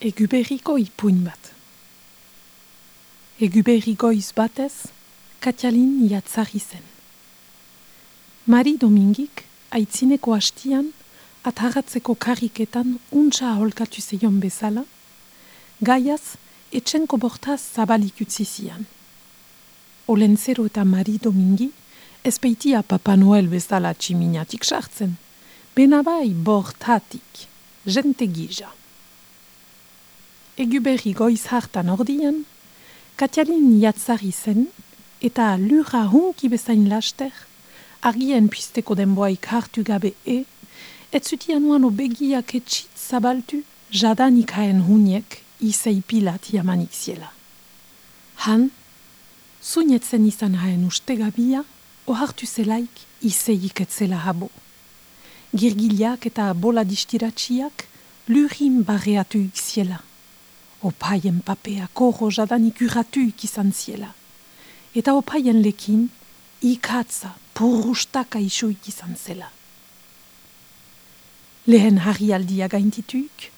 Eguberriko ipuin bat. Eguberriko izbatez, Katialin jatzari zen. Mari Domingik, aitzineko hastian, ataratzeko kariketan untsa aholkatu zeion bezala, gaiaz, etxenko bortaz zabalik utzi. Olentzero eta Mari Domingi, ezpeitia Papa Noel bezala tximinatik sartzen, benabai bortatik, jente gija eguberri goiz hartan ordian, Katialin jatzari zen, eta lura hunki bezain laster, argien pisteko denboaik hartu gabe e, ez zutian uan obegiak etxit zabaltu, jadanik haen huniek isei pilat jamanik ziela. Han, zunetzen izan haen uste gabia, ohartu zelaik iseik etzela habo. Girgiliak eta bola distiratxiak lurin barreatu ikziela opaien papea korro jadanik urratuik izan ziela. Eta opaien lekin, ikatza, purrustaka isuik izan zela. Lehen harri aldia gaintituik,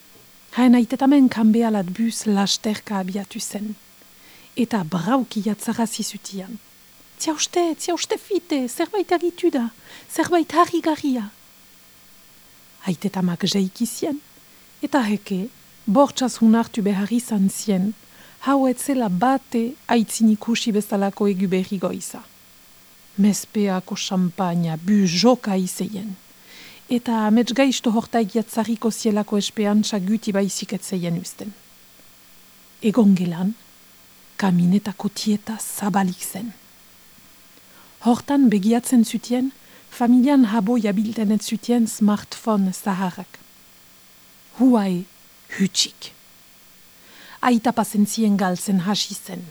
haen aitetamen kanbealat bus lasterka abiatu zen. Eta brauki jatzara zizutian. Ziauste, ziauste fite, zerbait agitu da, zerbait harri garria. Aitetamak jeikizien, eta heke, bortxaz hunartu behar izan zien, hau etzela bate aitzin ikusi bezalako egu berri goiza. Mezpeako champaina, bu joka izeien. Eta amets gaizto hortaik jatzariko zielako espean txaguti baizik etzeien usten. Egon gelan, kaminetako tieta zabalik zen. Hortan begiatzen zutien, familian habo jabilten ez zutien smartphone zaharrak. Huai, hutsik. Aita pasentzien galtzen hasi zen.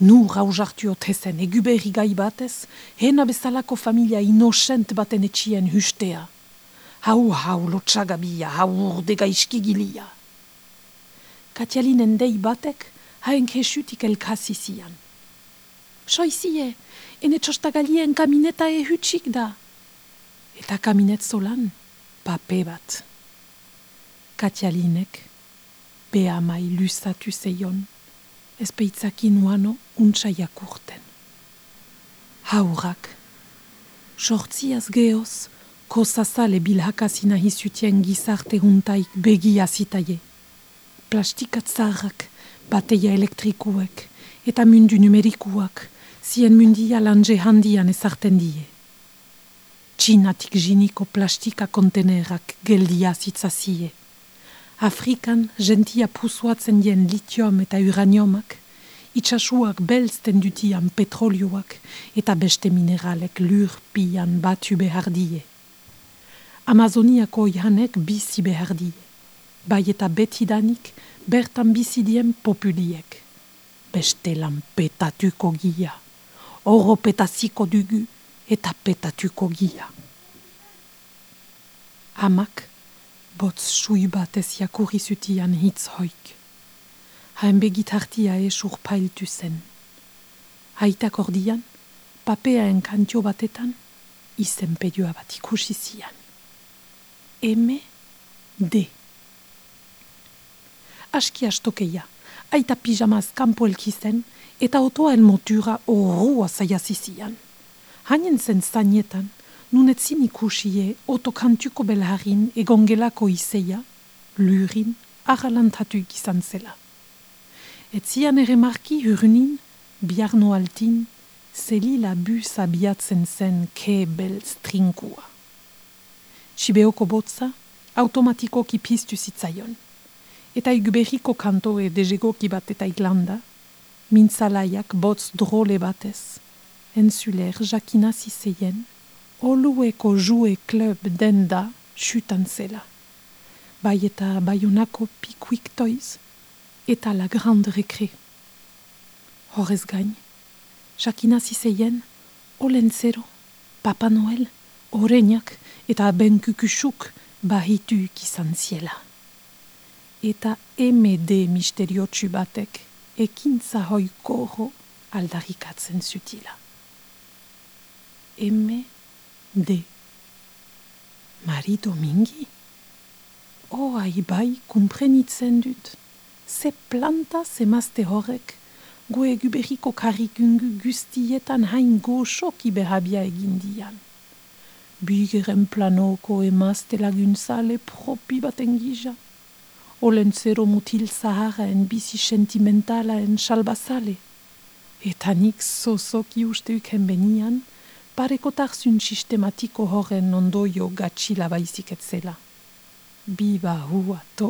Nu rauzartu otezen eguberri gai batez, hena bezalako familia inosent baten etxien hustea. Hau hau lotxagabia, hau urde gaizkigilia. Katialinen dei batek, haen kesutik elkasi zian. Soizie, ene txostagalien kamineta e hutsik da. Eta kaminet solan, pape bat. Katialinek, Bea mai lusatu zeion, ez peitzakin uano untsa jakurten. Haurak, sortziaz geoz, kosazale bilhakazina hizutien gizarte huntaik begia zitaie. Plastikat zaharrak, bateia elektrikuek, eta mundu numerikuak, zien mundia lanje handian ezarten die. Txinatik jiniko plastika kontenerak geldia zitzazie. Afrikan gentia pusuatzen dien litium eta uraniomak, itxasuak belzten dutian petrolioak eta beste mineralek lur pian batu behar die. Amazoniako janek bizi behar die, bai eta betidanik bertan bizi dien populiek. Beste lan petatuko gia, oro petaziko dugu eta petatuko gia. Amak, botz sui bat ez jakurri zutian hitz hoik. Haen begit hartia es urpailtu zen. Haitak ordian, papea enkantio batetan, izen pedioa bat ikusi zian. Eme de. Aski astokeia, aita pijamaz kampo elkizen, eta otoa elmotura horroa zaiazizian. Hainen zen zainetan, nunetzin ikusie otokantuko belharin egongelako izeia, lurin, arralantatu izan zela. Etzian ere marki hurnin, biarno altin, zelila bus abiatzen zen ke bel strinkua. Sibeoko botza, automatikoki piztu zitzaion. Eta iguberiko kanto e dejegoki bat eta iglanda, mintzalaiak botz drole batez, enzuler jakina zizeien, olueko jue klub denda xutan zela. Bai eta baiunako pikuik toiz eta la grande rekre. Horrez gain, jakina zizeien, olentzero, Papa Noel, oreñak eta benkukusuk bahitu izan ziela. Eta emede misteriotsu batek ekintza hoiko aldarikatzen zutila. Eme de Mari Domingi? Oh, ai bai, kumprenitzen dut. ze planta zemazte horrek, goe guberiko karrikungu guztietan hain goxoki behabia egin dian. Bigeren planoko emazte lagunzale propi baten gija. Olen zero mutil zaharaen bizi sentimentalaen salbazale. Eta nik zozoki uste uken benian, parekotarzun sistematiko horren ondoio gatxila baizik etzela. Biba hua to.